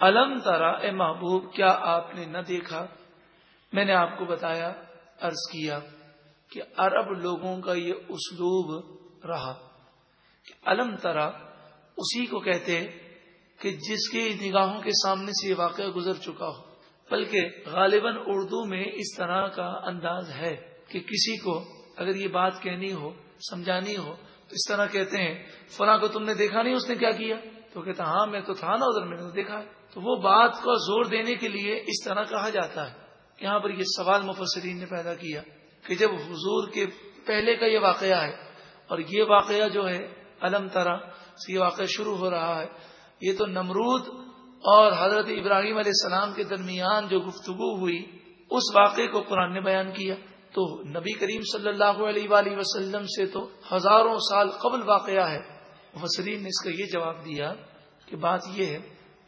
الم ترا اے محبوب، کیا آپ نے نہ دیکھا؟ میں نے آپ کو بتایا، عرض کیا کہ عرب لوگوں کا یہ اسلوب رہا کہ الم ترا اسی کو کہتے کہ جس کے نگاہوں کے سامنے سے یہ واقعہ گزر چکا ہو، بلکہ غالباً اردو میں اس طرح کا انداز ہے کہ کسی کو اگر یہ بات کہنی ہو، سمجھانی ہو، تو اس طرح کہتے ہیں، فلاں کو تم نے دیکھا نہیں، اس نے کیا کیا؟ تو کہتا ہاں میں تو تھا نا ادھر، میں نے دیکھا تو وہ بات کو زور دینے کے لیے اس طرح کہا جاتا ہے یہاں پر یہ سوال مفسرین نے پیدا کیا کہ جب حضور کے پہلے کا یہ واقعہ ہے اور یہ واقعہ جو ہے علم طرح سے یہ واقعہ شروع ہو رہا ہے، یہ تو نمرود اور حضرت ابراہیم علیہ السلام کے درمیان جو گفتگو ہوئی، اس واقعے کو قرآن نے بیان کیا۔ تو نبی کریم صلی اللہ علیہ وآلہ وسلم سے تو ہزاروں سال قبل واقعہ ہے۔ مفسرین نے اس کا یہ جواب دیا کہ بات یہ ہے،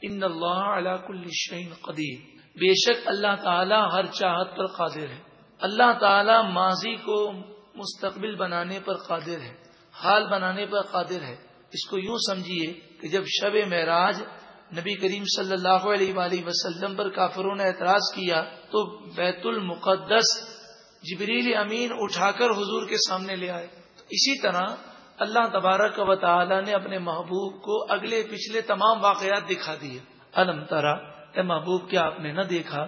ان اللہ علا کل شعین قدیر۔ بے شک اللہ تعالی ہر چاہت پر قادر ہے۔ اللہ تعالی ماضی کو مستقبل بنانے پر قادر ہے، حال بنانے پر قادر ہے۔ اس کو یوں سمجھیے کہ جب شب معراج نبی کریم صلی اللہ علیہ وآلہ وسلم پر کافروں نے اعتراض کیا تو بیت المقدس جبریل امین اٹھا کر حضور کے سامنے لے آئے۔ اسی طرح اللہ تبارک و تعالی نے اپنے محبوب کو اگلے پچھلے تمام واقعات دکھا دیے۔ الم ترا، اے محبوب، کیا آپ نے نہ دیکھا؟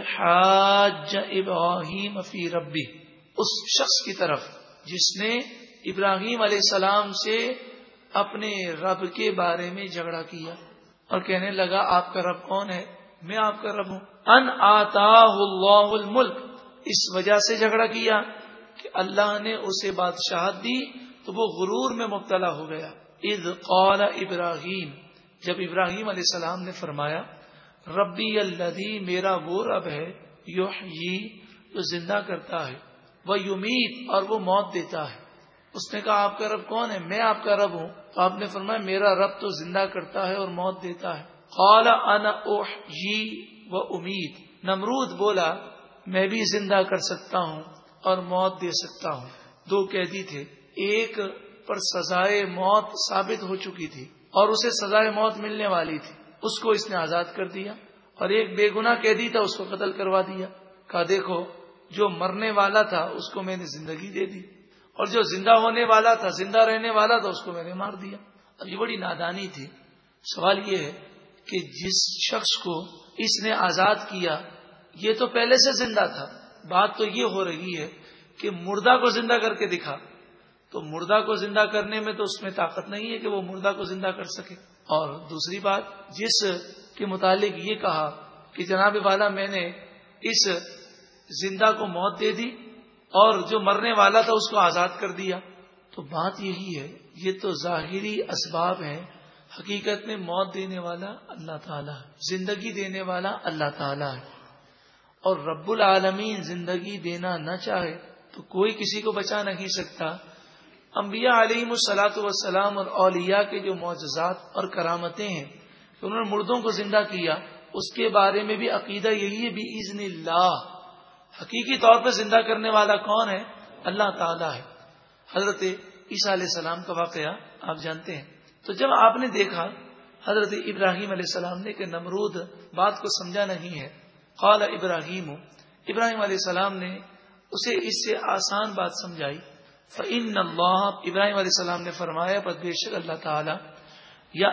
حاج ابراہیم فی ربی اس شخص کی طرف، جس نے ابراہیم علیہ السلام سے اپنے رب کے بارے میں جھگڑا کیا اور کہنے لگا، آپ کا رب کون ہے؟ میں آپ کا رب ہوں۔ ان آتا اللہ الملک اس وجہ سے جھگڑا کیا۔ اللہ نے اسے بادشاہت دی تو وہ غرور میں مبتلا ہو گیا۔ عید قال ابراہیم، جب ابراہیم علیہ السلام نے فرمایا، ربی الدی میرا وہ رب ہے یو جو زندہ کرتا ہے وہ یمید اور وہ موت دیتا ہے۔ اس نے کہا، آپ کا رب کون ہے؟ میں آپ کا رب ہوں۔ تو آپ نے فرمایا، میرا رب تو زندہ کرتا ہے اور موت دیتا ہے۔ قال، انا جی و امید نمرود بولا، میں بھی زندہ کر سکتا ہوں۔ اور موت دے سکتا ہوں۔ دو قیدی تھے۔ ایک پر سزائے موت ثابت ہو چکی تھی اور اسے سزائے موت ملنے والی تھی۔ اس کو اس نے آزاد کر دیا اور ایک بے گنا قیدی تھا، اس کو قتل کروا دیا۔ کہا، دیکھو، جو مرنے والا تھا، اس کو میں نے زندگی دے دی۔ اور جو زندہ ہونے والا تھا، زندہ رہنے والا تھا، اس کو میں نے مار دیا۔ اب یہ بڑی نادانی تھی۔ سوال یہ ہے کہ جس شخص کو اس نے آزاد کیا، یہ تو پہلے سے زندہ تھا۔ بات تو یہ ہو رہی ہے کہ مردہ کو زندہ کر کے دکھا تو مردہ کو زندہ کرنے میں تو اس میں طاقت نہیں ہے کہ وہ مردہ کو زندہ کر سکے۔ اور دوسری بات، جس کے متعلق یہ کہا کہ جناب والا میں نے اس زندہ کو موت دے دی اور جو مرنے والا تھا اس کو آزاد کر دیا۔ تو بات یہی ہے، یہ تو ظاہری اسباب ہیں۔ حقیقت میں موت دینے والا اللہ تعالیٰ زندگی دینے والا اللہ تعالیٰ ہے۔ اور رب العالمین زندگی دینا نہ چاہے تو کوئی کسی کو بچا نہیں سکتا۔ انبیاء علیم السلاۃ وسلام اور اولیاء کے جو معجزات اور کرامتیں ہیں، کہ انہوں نے مردوں کو زندہ کیا، اس کے بارے میں بھی عقیدہ یہی ہے بھی عزن اللہ۔ حقیقی طور پہ زندہ کرنے والا کون ہے؟ اللہ تعالیٰ ہے۔ حضرت عیسیٰ علیہ السلام کا واقعہ آپ جانتے ہیں۔ تو جب آپ نے دیکھا، حضرت ابراہیم علیہ السلام نے کہ نمرود بات کو سمجھا نہیں ہے قال ابراہیم ابراہیم علیہ السلام نے اسے اس سے آسان بات سمجھائی۔ فعن اللہ ابراہیم علیہ السلام نے فرمایا، پر بے شک اللہ تعالی یا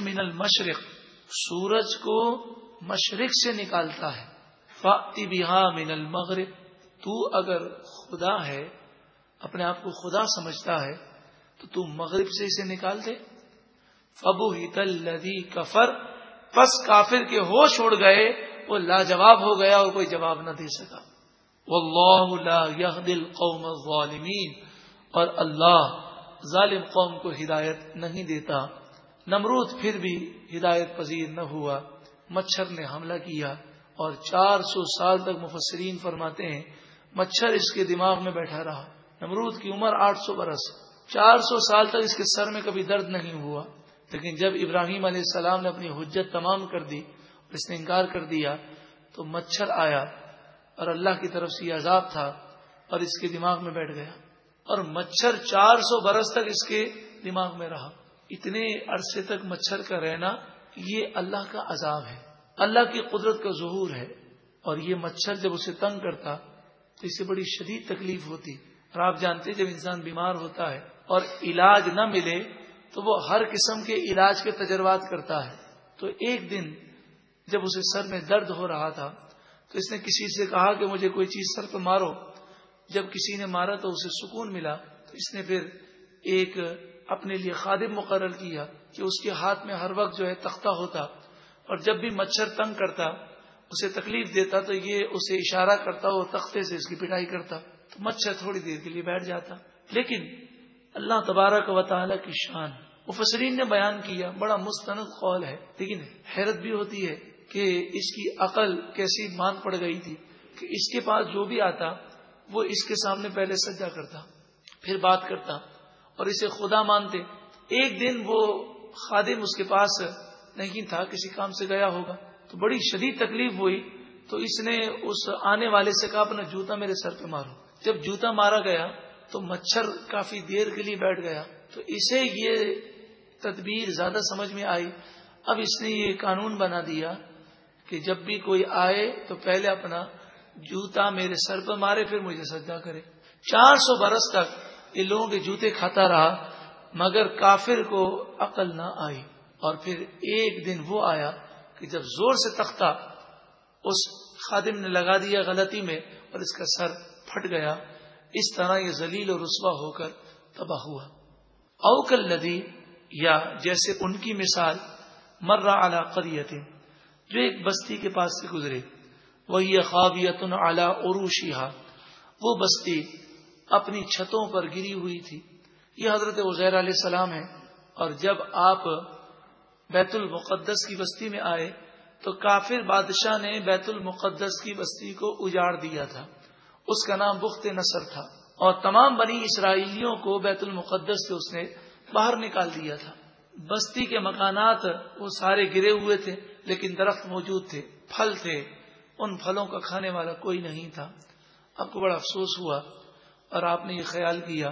من المشرق، سورج کو مشرق سے نکالتا ہے۔ فاطی بہا من المغرب، تو اگر خدا ہے، اپنے آپ کو خدا سمجھتا ہے، تو تو مغرب سے اسے نکال دے۔ فبو ہی کفر، پس کافر کے ہوش اڑ گئے۔ وہ لاجواب ہو گیا اور کوئی جواب نہ دے سکا۔ القوم الظالمین۔ اور اللہ ظالم قوم کو ہدایت نہیں دیتا۔ نمرود پھر بھی ہدایت پذیر نہ ہوا۔ مچھر نے حملہ کیا اور چار سو سال تک مفسرین فرماتے ہیں، مچھر اس کے دماغ میں بیٹھا رہا۔ نمرود کی عمر آٹھ سو برس۔ چار سو سال تک اس کے سر میں کبھی درد نہیں ہوا۔ لیکن جب ابراہیم علیہ السلام نے اپنی حجت تمام کر دی اس نے انکار کر دیا تو مچھر آیا اور اللہ کی طرف سے یہ عذاب تھا اور اس کے دماغ میں بیٹھ گیا اور مچھر چار سو برس تک اس کے دماغ میں رہا۔ اتنے عرصے تک مچھر کا رہنا یہ اللہ کا عذاب ہے۔ اللہ کی قدرت کا ظہور ہے اور یہ مچھر جب اسے تنگ کرتا تو اسے بڑی شدید تکلیف ہوتی۔ اور آپ جانتے جب انسان بیمار ہوتا ہے اور علاج نہ ملے تو وہ ہر قسم کے علاج کے تجربات کرتا ہے۔ تو ایک دن جب اسے سر میں درد ہو رہا تھا، تو اس نے کسی سے کہا کہ مجھے کوئی چیز سر پہ مارو۔ جب کسی نے مارا تو اسے سکون ملا۔ تو اس نے پھر ایک اپنے لیے خادم مقرر کیا کہ اس کے ہاتھ میں ہر وقت جو ہے تختہ ہوتا۔ اور جب بھی مچھر تنگ کرتا، اسے تکلیف دیتا، تو یہ اسے اشارہ کرتا وہ تختے سے اس کی پٹائی کرتا۔ تو مچھر تھوڑی دیر کے لیے بیٹھ جاتا۔ لیکن اللہ تبارک و تعالی کی شان، مفسرین نے بیان کیا، بڑا مستند قول ہے۔ لیکن حیرت بھی ہوتی ہے کہ اس کی عقل کیسی مان پڑ گئی تھی کہ اس کے پاس جو بھی آتا وہ اس کے سامنے پہلے سجا کرتا، پھر بات کرتا اور اسے خدا مانتے۔ ایک دن وہ خادم اس کے پاس نہیں تھا، کسی کام سے گیا ہوگا۔ تو بڑی شدید تکلیف ہوئی۔ تو اس نے اس آنے والے سے کہا، اپنا جوتا میرے سر پہ مارو۔ جب جوتا مارا گیا تو مچھر کافی دیر کے لیے بیٹھ گیا۔ تو اسے یہ تدبیر زیادہ سمجھ میں آئی۔ اب اس نے یہ قانون بنا دیا کہ جب بھی کوئی آئے تو پہلے اپنا جوتا میرے سر پہ مارے، پھر مجھے سجا کرے۔ چار سو برس تک یہ لوگوں کے جوتے کھاتا رہا، مگر کافر کو عقل نہ آئی۔ اور پھر ایک دن وہ آیا کہ جب زور سے تختہ اس خادم نے لگا دیا غلطی میں اور اس کا سر پھٹ گیا، اس طرح یہ ذلیل و رسوا ہو کر تباہ ہوا۔ اوکل ندی یا جیسے ان کی مثال، مرہ اعلی قریت جو ایک بستی کے پاس سے گزرے وہ یہ خوابیت اعلی عروشی وہ بستی اپنی چھتوں پر گری ہوئی تھی۔ یہ حضرت عزیر علیہ السلام ہے اور جب آپ بیت المقدس کی بستی میں آئے، تو کافر بادشاہ نے بیت المقدس کی بستی کو اجاڑ دیا تھا۔ اس کا نام بخت نصر تھا۔ اور تمام بنی اسرائیلیوں کو بیت المقدس سے اس نے باہر نکال دیا تھا۔ بستی کے مکانات وہ سارے گرے ہوئے تھے۔ لیکن درخت موجود تھے، پھل تھے، ان پھلوں کا کھانے والا کوئی نہیں تھا۔ آپ کو بڑا افسوس ہوا اور آپ نے یہ خیال کیا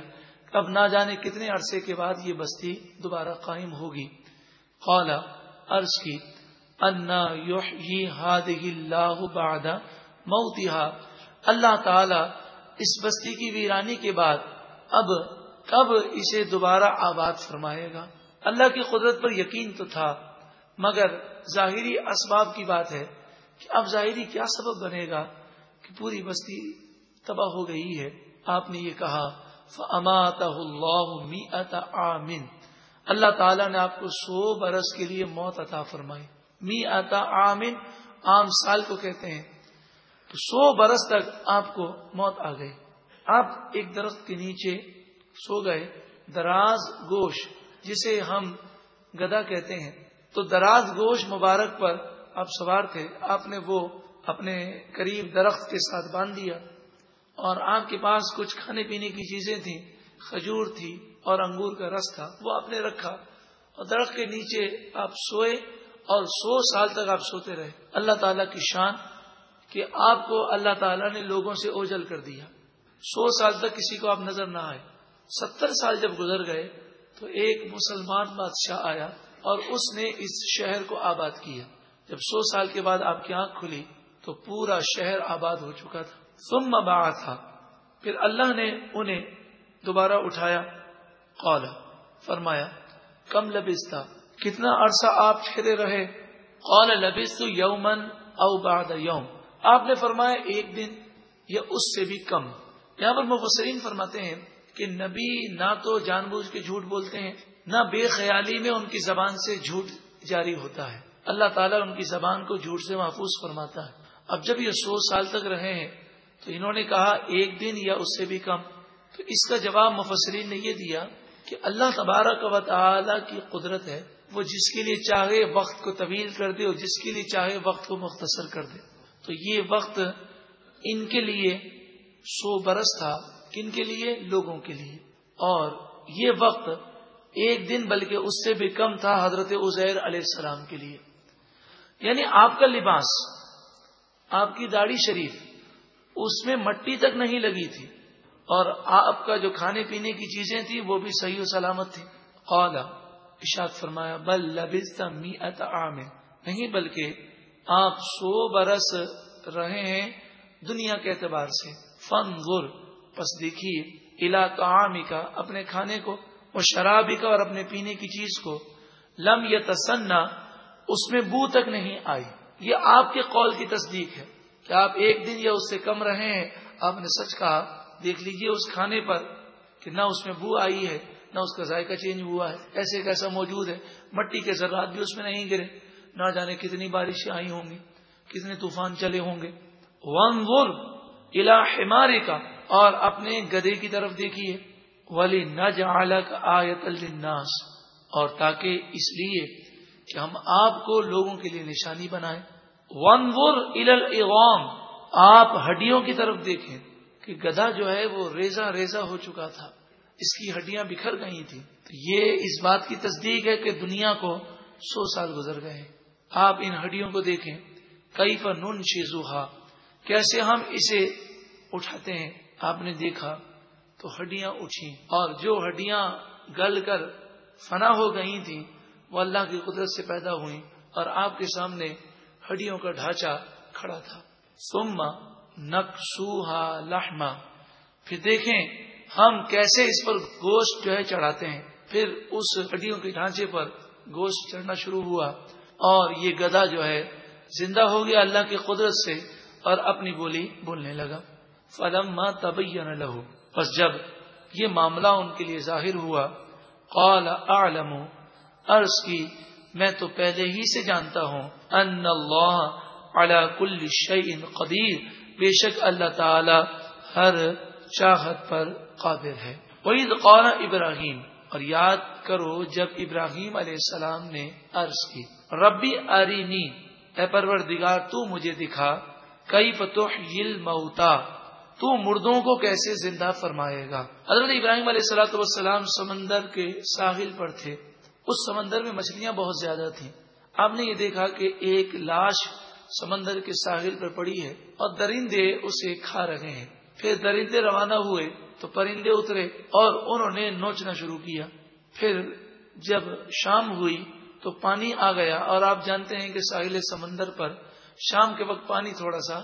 کہ اب نہ جانے کتنے عرصے کے بعد یہ بستی دوبارہ قائم ہوگی۔ قالا عرض کی، انا اللہ بعد موتها اللہ تعالی اس بستی کی ویرانی کے بعد اب، کب اسے دوبارہ آباد فرمائے گا؟ اللہ کی قدرت پر یقین تو تھا۔ مگر ظاہری اسباب کی بات ہے کہ اب ظاہری کیا سبب بنے گا کہ پوری بستی تباہ ہو گئی ہے؟ آپ نے یہ کہا آمن اللہ تعالیٰ نے آپ کو سو برس کے لیے موت عطا فرمائی۔ می آتا آمن عام سال کو کہتے ہیں۔ تو سو برس تک آپ کو موت آ گئی۔ آپ ایک درخت کے نیچے سو گئے۔ دراز گوش، جسے ہم گدا کہتے ہیں۔ تو دراز گوش مبارک پر آپ سوار تھے۔ آپ نے وہ اپنے قریب درخت کے ساتھ باندھ دیا اور آپ کے پاس کچھ کھانے پینے کی چیزیں تھیں۔ کھجور تھی اور انگور کا رس تھا۔ وہ آپ نے رکھا اور درخت کے نیچے آپ سوئے اور سو سال تک آپ سوتے رہے۔ اللہ تعالی کی شان کہ آپ کو اللہ تعالیٰ نے لوگوں سے اوجل کر دیا۔ سو سال تک کسی کو آپ نظر نہ آئے۔ ستر سال جب گزر گئے تو ایک مسلمان بادشاہ آیا۔ اور اس نے اس شہر کو آباد کیا۔ جب سو سال کے بعد آپ کی آنکھ کھلی تو پورا شہر آباد ہو چکا تھا۔ ثم با تھا پھر اللہ نے انہیں دوبارہ اٹھایا۔ قال، فرمایا، کم لبس تھا کتنا عرصہ آپ ٹھہرے رہے؟ قال لبس یومن او بعد یوم۔ آپ نے فرمایا، ایک دن یا اس سے بھی کم۔ یہاں پر مفسرین فرماتے ہیں کہ نبی نہ تو جان بوجھ کے جھوٹ بولتے ہیں نہ بے خیالی میں ان کی زبان سے جھوٹ جاری ہوتا ہے۔ اللہ تعالیٰ ان کی زبان کو جھوٹ سے محفوظ فرماتا ہے۔ اب جب یہ سو سال تک رہے ہیں، تو انہوں نے کہا ایک دن یا اس سے بھی کم۔ تو اس کا جواب مفسرین نے یہ دیا کہ اللہ تبارک و تعالی کی قدرت ہے، وہ جس کے لیے چاہے وقت کو طویل کر دے اور جس کے لیے چاہے وقت کو مختصر کر دے۔ تو یہ وقت ان کے لیے سو برس تھا، کن کے لیے؟ لوگوں کے لیے۔ اور یہ وقت ایک دن بلکہ اس سے بھی کم تھا حضرت عزیر علیہ السلام کے لیے۔ یعنی آپ کا لباس، آپ کی داڑھی شریف، اس میں مٹی تک نہیں لگی تھی۔ اور آپ کا جو کھانے پینے کی چیزیں تھیں، وہ بھی صحیح و سلامت تھی قالا اشاد فرمایا، بل لبست میت عام۔ نہیں بلکہ آپ سو برس رہے ہیں دنیا کے اعتبار سے۔ فن گر پس دیکھیے الا تو کا اپنے کھانے کو۔ وہ شرابی کا اور اپنے پینے کی چیز کو لم یا تسنا اس میں بو تک نہیں آئی۔ یہ آپ کے قول کی تصدیق ہے کہ آپ ایک دن یا اس سے کم رہے ہیں۔ آپ نے سچ کہا، دیکھ لیجیے اس کھانے پر کہ نہ اس میں بو آئی ہے، نہ اس کا ذائقہ چینج ہوا ہے۔ ایسے کیسا موجود ہے، مٹی کے ذرات بھی اس میں نہیں گرے۔ نہ جانے کتنی بارشیں آئی ہوں گی، کتنے طوفان چلے ہوں گے۔ ون ور الا کا اور اپنے گدے کی طرف دیکھیے۔ ولی نج آیت الناس اور تاکہ اس لیے کہ ہم آپ کو لوگوں کے لیے نشانی بنائیں۔ ون ور الاغام آپ ہڈیوں کی طرف دیکھیں کہ گدا جو ہے وہ ریزا ریزا ہو چکا تھا۔ اس کی ہڈیاں بکھر گئی تھی تو یہ اس بات کی تصدیق ہے کہ دنیا کو سو سال گزر گئے آپ ان ہڈیوں کو دیکھیں۔ کئی پر نون شیزوہا کیسے ہم اسے اٹھاتے ہیں؟ آپ نے دیکھا۔ تو ہڈیاں اٹھی اور جو ہڈیاں گل کر فنا ہو گئی تھیں، وہ اللہ کی قدرت سے پیدا ہوئی اور آپ کے سامنے ہڈیوں کا ڈھانچہ کھڑا تھا۔ سما نقصوہا لہما پھر دیکھیں ہم کیسے اس پر گوشت جو ہے چڑھاتے ہیں۔ پھر اس ہڈیوں کے ڈھانچے پر گوشت چڑھنا شروع ہوا اور یہ گدا جو ہے زندہ ہو گیا اللہ کی قدرت سے اور اپنی بولی بولنے لگا۔ فلم ماں لہو بس جب یہ معاملہ ان کے لیے ظاہر ہوا، قال، اعلم، عرض کی، میں تو پہلے ہی سے جانتا ہوں، ان اللہ علی کل شعین قدیر، بے شک اللہ تعالی ہر چاہت پر قادر ہے۔ وہی قولا ابراہیم اور یاد کرو جب ابراہیم علیہ السلام نے عرض کی، ربی ارینی اے پروردگار، تو مجھے دکھا کئی فتح موتا تو مردوں کو کیسے زندہ فرمائے گا؟ حضرت ابراہیم علیہ السلاۃ والسلام سمندر کے ساحل پر تھے۔ اس سمندر میں مچھلیاں بہت زیادہ تھیں۔ آپ نے یہ دیکھا کہ ایک لاش سمندر کے ساحل پر پڑی ہے اور درندے اسے کھا رہے ہیں۔ پھر درندے روانہ ہوئے تو پرندے اترے اور انہوں نے نوچنا شروع کیا۔ پھر جب شام ہوئی تو پانی آ گیا اور آپ جانتے ہیں کہ ساحل سمندر پر شام کے وقت پانی تھوڑا سا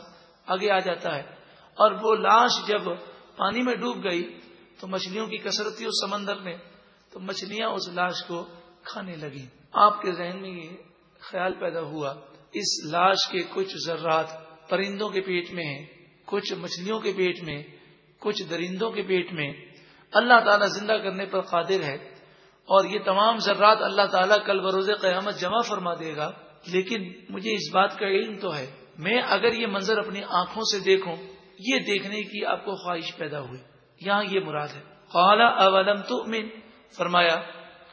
آگے آ جاتا ہے۔ اور وہ لاش جب پانی میں ڈوب گئی تو مچھلیوں کی کثرت تھی اس سمندر میں، تو مچھلیاں اس لاش کو کھانے لگی آپ کے ذہن میں یہ خیال پیدا ہوا، اس لاش کے کچھ ذرات پرندوں کے پیٹ میں ہیں، کچھ مچھلیوں کے پیٹ میں، کچھ درندوں کے پیٹ میں۔ اللہ تعالیٰ زندہ کرنے پر قادر ہے اور یہ تمام ذرات اللہ تعالیٰ کل بروز قیامت جمع فرما دے گا۔ لیکن مجھے اس بات کا علم تو ہے۔ میں اگر یہ منظر اپنی آنکھوں سے دیکھوں یہ دیکھنے کی آپ کو خواہش پیدا ہوئی۔ یہاں یہ مراد ہے۔ خالہ اولم تو فرمایا،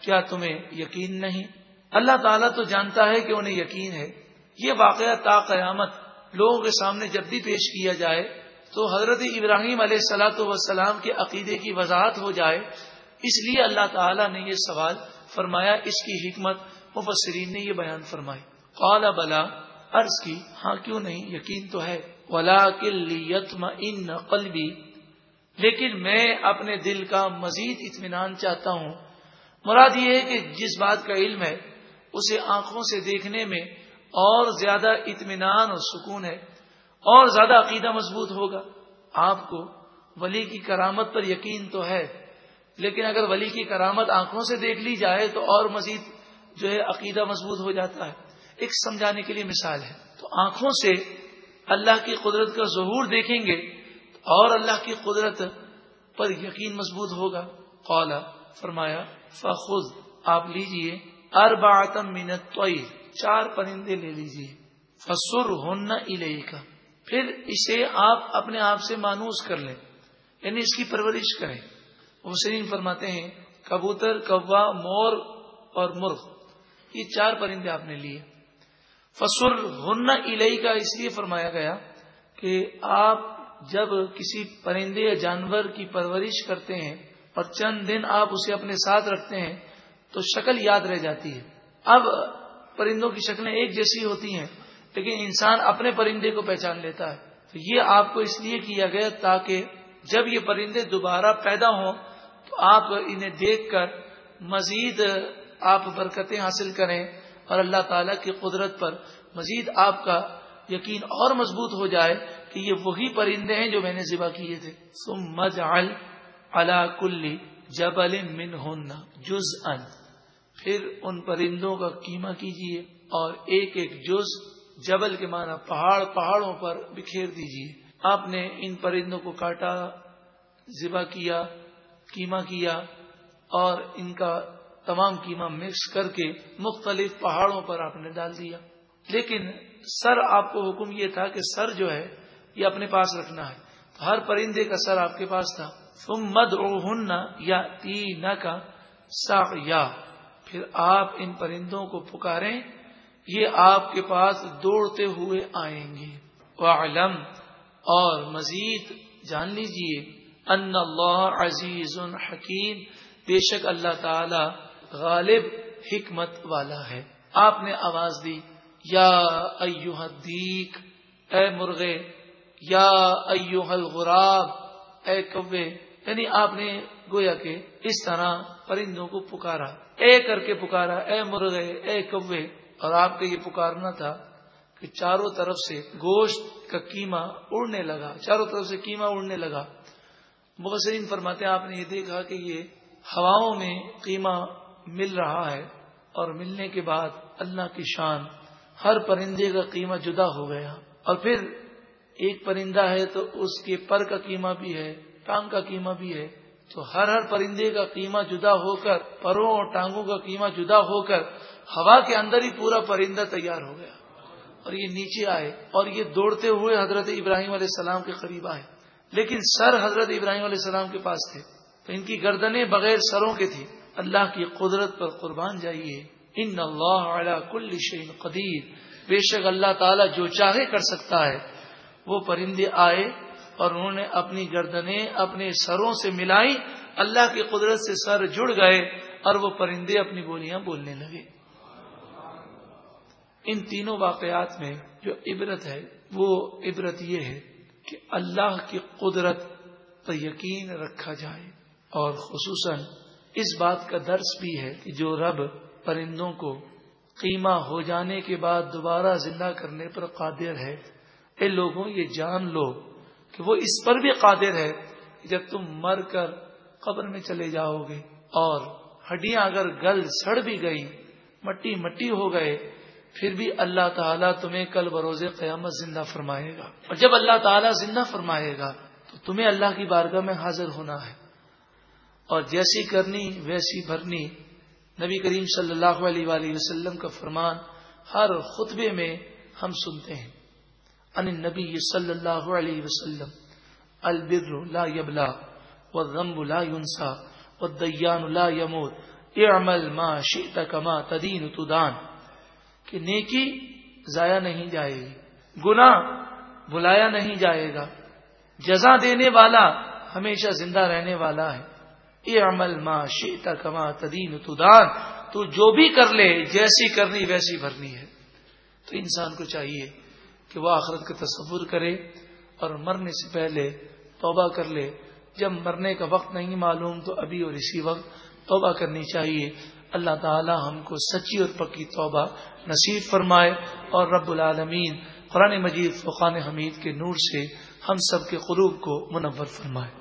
کیا تمہیں یقین نہیں؟ اللہ تعالیٰ تو جانتا ہے کہ انہیں یقین ہے۔ یہ واقعہ تا قیامت لوگوں کے سامنے جب بھی پیش کیا جائے، تو حضرت ابراہیم علیہ سلاۃ وسلام کے عقیدے کی وضاحت ہو جائے۔ اس لیے اللہ تعالیٰ نے یہ سوال فرمایا، اس کی حکمت، مفسرین نے یہ بیان فرمائی۔ قال بلا، عرض کی ہاں کیوں نہیں؟ یقین تو ہے۔ ولا کلتم ان قلبی لیکن میں اپنے دل کا مزید اطمینان چاہتا ہوں۔ مراد یہ ہے کہ جس بات کا علم ہے، اسے آنکھوں سے دیکھنے میں اور زیادہ اطمینان اور سکون ہے۔ اور زیادہ عقیدہ مضبوط ہوگا۔ آپ کو ولی کی کرامت پر یقین تو ہے۔ لیکن اگر ولی کی کرامت آنکھوں سے دیکھ لی جائے تو اور مزید جو ہے عقیدہ مضبوط ہو جاتا ہے۔ ایک سمجھانے کے لیے مثال ہے۔ تو آنکھوں سے اللہ کی قدرت کا ظہور دیکھیں گے اور اللہ کی قدرت پر یقین مضبوط ہوگا۔ قولا فرمایا، فخذ، آپ لیجیے اربعتم من الطیر، چار پرندے لے لیجیے۔ فسر ہن الیکا پھر اسے آپ اپنے آپ سے مانوس کر لیں یعنی اس کی پرورش کریں۔ حسین فرماتے ہیں، کبوتر، کوا، مور اور مرغ، یہ چار پرندے آپ نے لیے۔ فسر ہن الہی کا اس لیے فرمایا گیا کہ آپ جب کسی پرندے یا جانور کی پرورش کرتے ہیں اور چند دن آپ اسے اپنے ساتھ رکھتے ہیں، تو شکل یاد رہ جاتی ہے۔ اب پرندوں کی شکلیں ایک جیسی ہوتی ہیں، لیکن انسان اپنے پرندے کو پہچان لیتا ہے۔ تو یہ آپ کو اس لیے کیا گیا تاکہ جب یہ پرندے دوبارہ پیدا ہوں، تو آپ انہیں دیکھ کر مزید آپ برکتیں حاصل کریں۔ اور اللہ تعالیٰ کی قدرت پر مزید آپ کا یقین اور مضبوط ہو جائے کہ یہ وہی پرندے ہیں جو میں نے ذبح کیے تھے۔ سم مج اللہ کلی جب من ہونا جز ان پھر ان پرندوں کا کیما کیجیے اور ایک ایک جز جبل کے معنی پہاڑ پہاڑوں پر بکھیر دیجیے آپ نے ان پرندوں کو کاٹا، ذبح کیا کیما کیا اور ان کا تمام کیما مکس کر کے مختلف پہاڑوں پر آپ نے ڈال دیا۔ لیکن سر آپ کو حکم یہ تھا کہ سر جو ہے، یہ اپنے پاس رکھنا ہے۔ ہر پرندے کا سر آپ کے پاس تھا۔ تم مد یا تی نہ کا سا یا پھر آپ ان پرندوں کو پکاریں۔ یہ آپ کے پاس دوڑتے ہوئے آئیں گے۔ وعلم اور مزید جان لیجیے۔ ان اللہ عزیز حکیم۔ بے شک اللہ تعالی غالب حکمت والا ہے۔ آپ نے آواز دی، یا ایوہ دیک اے مرغے، یا ایوہ الغراب، اے کوے۔ یعنی آپ نے گویا کہ اس طرح پرندوں کو پکارا، اے کر کے پکارا، اے مرغے، اے کوے۔ اور آپ کا یہ پکارنا تھا کہ چاروں طرف سے گوشت کا کیما اڑنے لگا، چاروں طرف سے کیما اڑنے لگا۔ مبصرین فرماتے ہیں، آپ نے یہ دیکھا کہ یہ ہواؤں میں قیمہ مل رہا ہے اور ملنے کے بعد اللہ کی شان ہر پرندے کا قیمہ جدا ہو گیا اور پھر ایک پرندہ ہے تو اس کے پر کا قیمہ بھی ہے، ٹانگ کا قیمہ بھی ہے۔ تو ہر ہر پرندے کا قیمہ جدا ہو کر، پروں اور ٹانگوں کا قیمہ جدا ہو کر ہوا کے اندر ہی پورا پرندہ تیار ہو گیا۔ اور یہ نیچے آئے اور یہ دوڑتے ہوئے حضرت ابراہیم علیہ السلام کے قریب آئے۔ لیکن سر حضرت ابراہیم علیہ السلام کے پاس تھے۔ تو ان کی گردنیں بغیر سروں کے تھی اللہ کی قدرت پر قربان جائیے۔ ان اللہ کل شعین قدیر۔ بے شک اللہ تعالیٰ جو چاہے کر سکتا ہے۔ وہ پرندے آئے اور انہوں نے اپنی گردنیں اپنے سروں سے ملائی۔ اللہ کی قدرت سے سر جڑ گئے اور وہ پرندے اپنی بولیاں بولنے لگے۔ ان تینوں واقعات میں جو عبرت ہے، وہ عبرت یہ ہے کہ اللہ کی قدرت پر یقین رکھا جائے اور خصوصاً اس بات کا درس بھی ہے کہ جو رب پرندوں کو قیمہ ہو جانے کے بعد دوبارہ زندہ کرنے پر قادر ہے، اے لوگوں، یہ جان لو کہ وہ اس پر بھی قادر ہے کہ جب تم مر کر قبر میں چلے جاؤ گے اور ہڈیاں اگر گل سڑ بھی گئی مٹی مٹی ہو گئے، پھر بھی اللہ تعالیٰ تمہیں کل بروز قیامت زندہ فرمائے گا۔ اور جب اللہ تعالیٰ زندہ فرمائے گا تو تمہیں اللہ کی بارگاہ میں حاضر ہونا ہے۔ اور جیسی کرنی ویسی بھرنی۔ نبی کریم صلی اللہ علیہ وآلہ وسلم کا فرمان ہر خطبے میں ہم سنتے ہیں۔ ان نبی صلی اللہ علیہ وسلم، البر لا یبلا والذنب لا ينسى والدیان لا يموت اعمل ما شئت کما تدین تدان۔ کہ نیکی ضائع نہیں جائے گی گنا بلایا نہیں جائے گا۔ جزا دینے والا ہمیشہ زندہ رہنے والا ہے۔ یہ عمل ماں شیتا کما تدین تدان، تو جو بھی کر لے، جیسی کرنی ویسی بھرنی ہے۔ تو انسان کو چاہیے کہ وہ آخرت کا تصور کرے اور مرنے سے پہلے توبہ کر لے۔ جب مرنے کا وقت نہیں معلوم، تو ابھی اور اسی وقت توبہ کرنی چاہیے۔ اللہ تعالی ہم کو سچی اور پکی توبہ نصیب فرمائے۔ اور رب العالمین، قرآن مجید فقان حمید کے نور سے ہم سب کے قلوب کو منور فرمائے۔